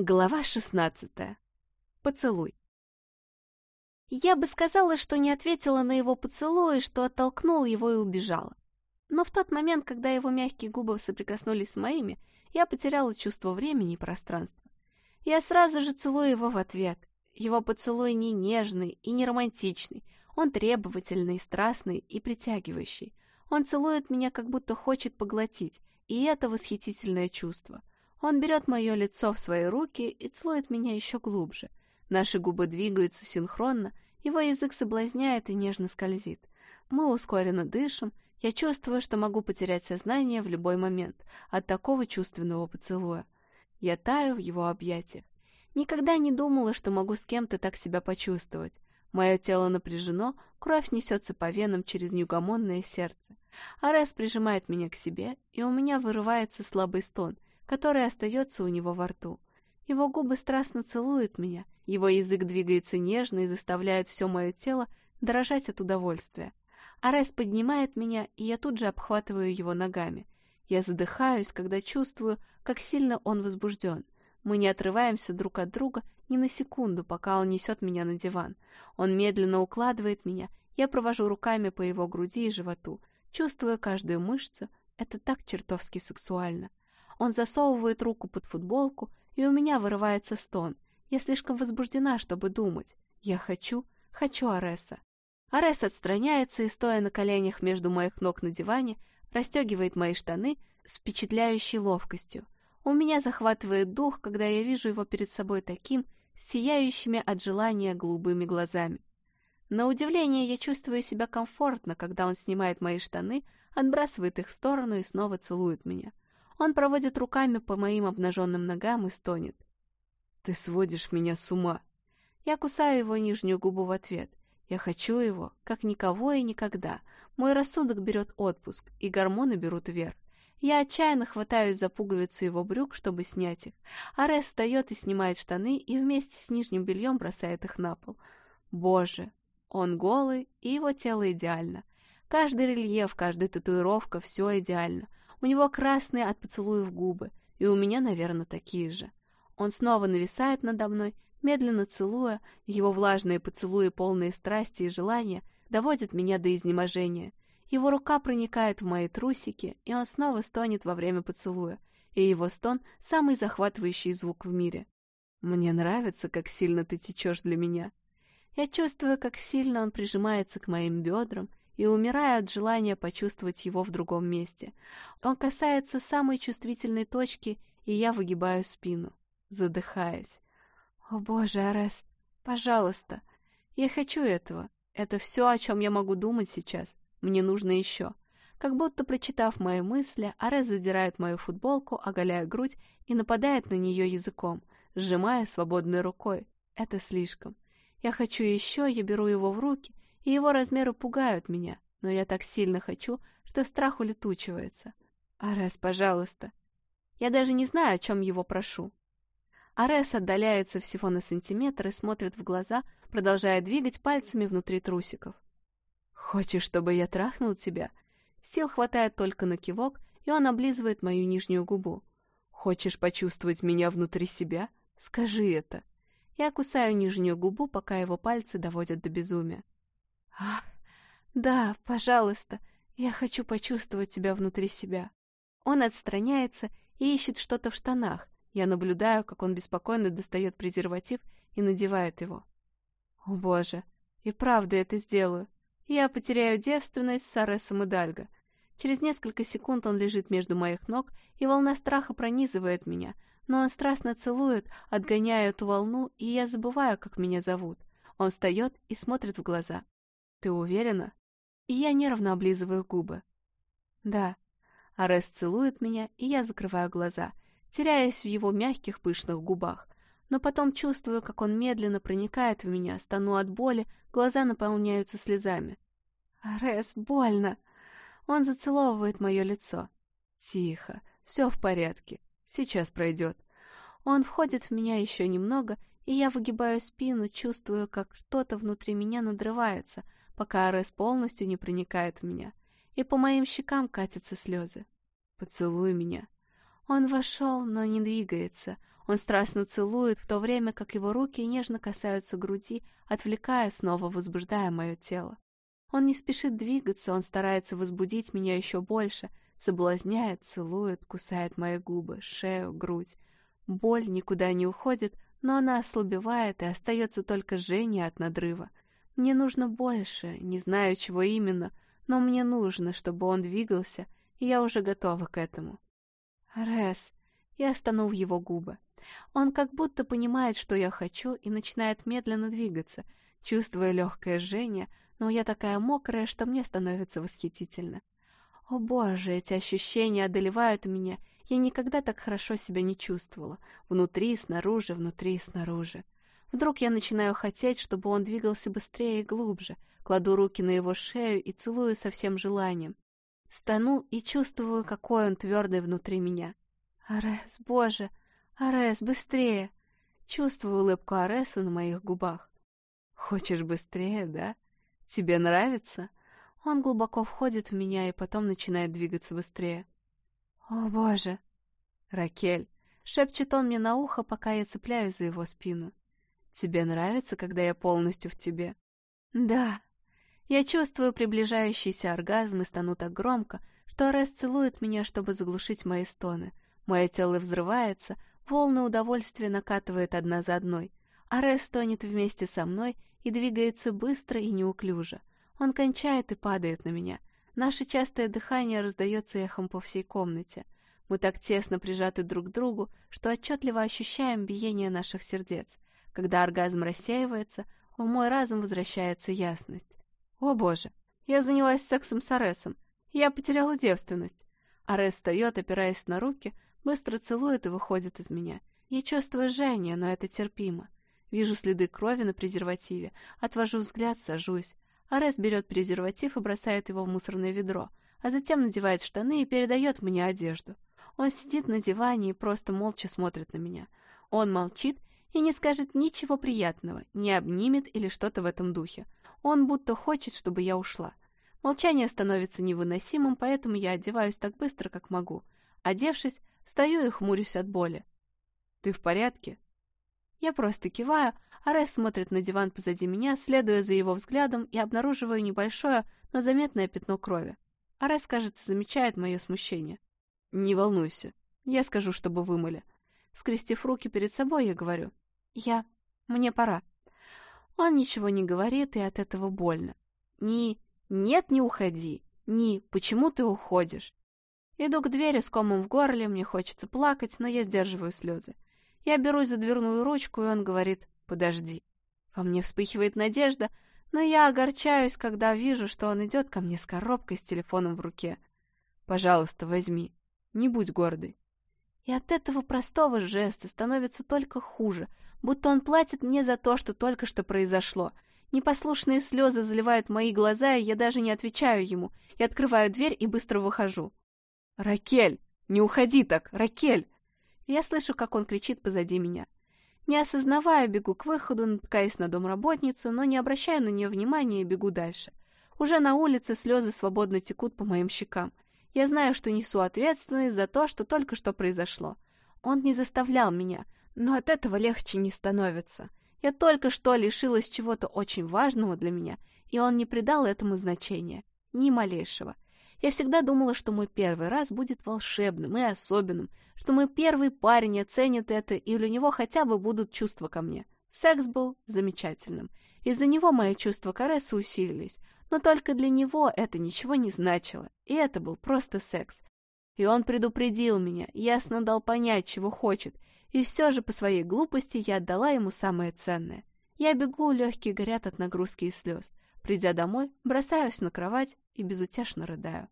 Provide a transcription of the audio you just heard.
Глава шестнадцатая. Поцелуй. Я бы сказала, что не ответила на его поцелуй, что оттолкнула его и убежала. Но в тот момент, когда его мягкие губы соприкоснулись с моими, я потеряла чувство времени и пространства. Я сразу же целую его в ответ. Его поцелуй не нежный и не романтичный, он требовательный, страстный и притягивающий. Он целует меня, как будто хочет поглотить, и это восхитительное чувство. Он берет мое лицо в свои руки и целует меня еще глубже. Наши губы двигаются синхронно, его язык соблазняет и нежно скользит. Мы ускоренно дышим, я чувствую, что могу потерять сознание в любой момент от такого чувственного поцелуя. Я таю в его объятиях. Никогда не думала, что могу с кем-то так себя почувствовать. Мое тело напряжено, кровь несется по венам через неугомонное сердце. Арес прижимает меня к себе, и у меня вырывается слабый стон — который остается у него во рту. Его губы страстно целуют меня, его язык двигается нежно и заставляет все мое тело дрожать от удовольствия. Арес поднимает меня, и я тут же обхватываю его ногами. Я задыхаюсь, когда чувствую, как сильно он возбужден. Мы не отрываемся друг от друга ни на секунду, пока он несет меня на диван. Он медленно укладывает меня, я провожу руками по его груди и животу, чувствуя каждую мышцу. Это так чертовски сексуально. Он засовывает руку под футболку, и у меня вырывается стон. Я слишком возбуждена, чтобы думать. Я хочу, хочу Ареса. Арес отстраняется и, стоя на коленях между моих ног на диване, расстегивает мои штаны с впечатляющей ловкостью. У меня захватывает дух, когда я вижу его перед собой таким, сияющими от желания голубыми глазами. На удивление, я чувствую себя комфортно, когда он снимает мои штаны, отбрасывает их в сторону и снова целует меня. Он проводит руками по моим обнаженным ногам и стонет. «Ты сводишь меня с ума!» Я кусаю его нижнюю губу в ответ. Я хочу его, как никого и никогда. Мой рассудок берет отпуск, и гормоны берут вверх. Я отчаянно хватаюсь за пуговицы его брюк, чтобы снять их. Арес встает и снимает штаны, и вместе с нижним бельем бросает их на пол. Боже, он голый, и его тело идеально. Каждый рельеф, каждая татуировка — все идеально. У него красные от поцелуев губы, и у меня, наверное, такие же. Он снова нависает надо мной, медленно целуя, его влажные поцелуи, полные страсти и желания, доводят меня до изнеможения. Его рука проникает в мои трусики, и он снова стонет во время поцелуя, и его стон — самый захватывающий звук в мире. «Мне нравится, как сильно ты течешь для меня». Я чувствую, как сильно он прижимается к моим бедрам, и умирая от желания почувствовать его в другом месте. Он касается самой чувствительной точки, и я выгибаю спину, задыхаясь. «О боже, Арес, пожалуйста! Я хочу этого. Это все, о чем я могу думать сейчас. Мне нужно еще». Как будто прочитав мои мысли, Арес задирает мою футболку, оголяя грудь и нападает на нее языком, сжимая свободной рукой. Это слишком. Я хочу еще, я беру его в руки и его размеры пугают меня, но я так сильно хочу, что страх улетучивается. Арес, пожалуйста. Я даже не знаю, о чем его прошу. Арес отдаляется всего на сантиметр и смотрит в глаза, продолжая двигать пальцами внутри трусиков. «Хочешь, чтобы я трахнул тебя?» Сил хватает только на кивок, и он облизывает мою нижнюю губу. «Хочешь почувствовать меня внутри себя? Скажи это». Я кусаю нижнюю губу, пока его пальцы доводят до безумия. «Ах, да, пожалуйста, я хочу почувствовать тебя внутри себя». Он отстраняется и ищет что-то в штанах. Я наблюдаю, как он беспокойно достает презерватив и надевает его. О боже, и правда это сделаю. Я потеряю девственность с Аресом и Дальго. Через несколько секунд он лежит между моих ног, и волна страха пронизывает меня, но он страстно целует, отгоняя эту волну, и я забываю, как меня зовут. Он встает и смотрит в глаза. Ты уверена? И я нервно облизываю губы. Да. Арес целует меня, и я закрываю глаза, теряясь в его мягких пышных губах. Но потом чувствую, как он медленно проникает в меня, стану от боли, глаза наполняются слезами. «Арес, больно!» Он зацеловывает мое лицо. «Тихо, все в порядке, сейчас пройдет». Он входит в меня еще немного, и я выгибаю спину, чувствую, как что-то внутри меня надрывается — пока Арес полностью не проникает в меня, и по моим щекам катятся слезы. «Поцелуй меня». Он вошел, но не двигается. Он страстно целует, в то время как его руки нежно касаются груди, отвлекая, снова возбуждая мое тело. Он не спешит двигаться, он старается возбудить меня еще больше, соблазняет, целует, кусает мои губы, шею, грудь. Боль никуда не уходит, но она ослабевает, и остается только жжение от надрыва. Мне нужно больше, не знаю, чего именно, но мне нужно, чтобы он двигался, и я уже готова к этому. Рес, я стану в его губы. Он как будто понимает, что я хочу, и начинает медленно двигаться, чувствуя легкое жжение, но я такая мокрая, что мне становится восхитительно. О боже, эти ощущения одолевают меня, я никогда так хорошо себя не чувствовала. Внутри, снаружи, внутри и снаружи. Вдруг я начинаю хотеть, чтобы он двигался быстрее и глубже. Кладу руки на его шею и целую со всем желанием. Стану и чувствую, какой он твердый внутри меня. «Арес, боже! Арес, быстрее!» Чувствую улыбку Ареса на моих губах. «Хочешь быстрее, да? Тебе нравится?» Он глубоко входит в меня и потом начинает двигаться быстрее. «О, боже!» «Ракель!» — шепчет он мне на ухо, пока я цепляюсь за его спину. «Тебе нравится, когда я полностью в тебе?» «Да!» Я чувствую приближающийся оргазм и стану так громко, что Арес целует меня, чтобы заглушить мои стоны. Мое тело взрывается, волны удовольствия накатывает одна за одной. Арес стонет вместе со мной и двигается быстро и неуклюже. Он кончает и падает на меня. Наше частое дыхание раздается эхом по всей комнате. Мы так тесно прижаты друг к другу, что отчетливо ощущаем биение наших сердец. Когда оргазм рассеивается, в мой разум возвращается ясность. О боже, я занялась сексом с Аресом. Я потеряла девственность. Арес встает, опираясь на руки, быстро целует и выходит из меня. Я чувствую жжение, но это терпимо. Вижу следы крови на презервативе, отвожу взгляд, сажусь. Арес берет презерватив и бросает его в мусорное ведро, а затем надевает штаны и передает мне одежду. Он сидит на диване и просто молча смотрит на меня. Он молчит и не скажет ничего приятного, не обнимет или что-то в этом духе. Он будто хочет, чтобы я ушла. Молчание становится невыносимым, поэтому я одеваюсь так быстро, как могу. Одевшись, встаю и хмурюсь от боли. «Ты в порядке?» Я просто киваю, Арес смотрит на диван позади меня, следуя за его взглядом, и обнаруживаю небольшое, но заметное пятно крови. Арес, кажется, замечает мое смущение. «Не волнуйся. Я скажу, чтобы вымыли». Скрестив руки перед собой, я говорю. «Я... Мне пора». Он ничего не говорит, и от этого больно. Ни «нет, не уходи», ни «почему ты уходишь». Иду к двери с комом в горле, мне хочется плакать, но я сдерживаю слезы. Я берусь за дверную ручку, и он говорит «подожди». Во мне вспыхивает надежда, но я огорчаюсь, когда вижу, что он идет ко мне с коробкой с телефоном в руке. «Пожалуйста, возьми. Не будь гордой». И от этого простого жеста становится только хуже, будто он платит мне за то, что только что произошло. Непослушные слезы заливают мои глаза, и я даже не отвечаю ему. Я открываю дверь и быстро выхожу. «Ракель! Не уходи так! Ракель!» Я слышу, как он кричит позади меня. Не осознавая, бегу к выходу, натыкаюсь на домработницу, но не обращаю на нее внимания и бегу дальше. Уже на улице слезы свободно текут по моим щекам. Я знаю, что несу ответственность за то, что только что произошло. Он не заставлял меня, но от этого легче не становится. Я только что лишилась чего-то очень важного для меня, и он не придал этому значения. Ни малейшего. Я всегда думала, что мой первый раз будет волшебным и особенным, что мой первый парень оценит это, и у него хотя бы будут чувства ко мне. Секс был замечательным. Из-за него мои чувства к Аресу усилились, но только для него это ничего не значило, и это был просто секс. И он предупредил меня, ясно дал понять, чего хочет, и все же по своей глупости я отдала ему самое ценное. Я бегу, легкие горят от нагрузки и слез. Придя домой, бросаюсь на кровать и безутешно рыдаю.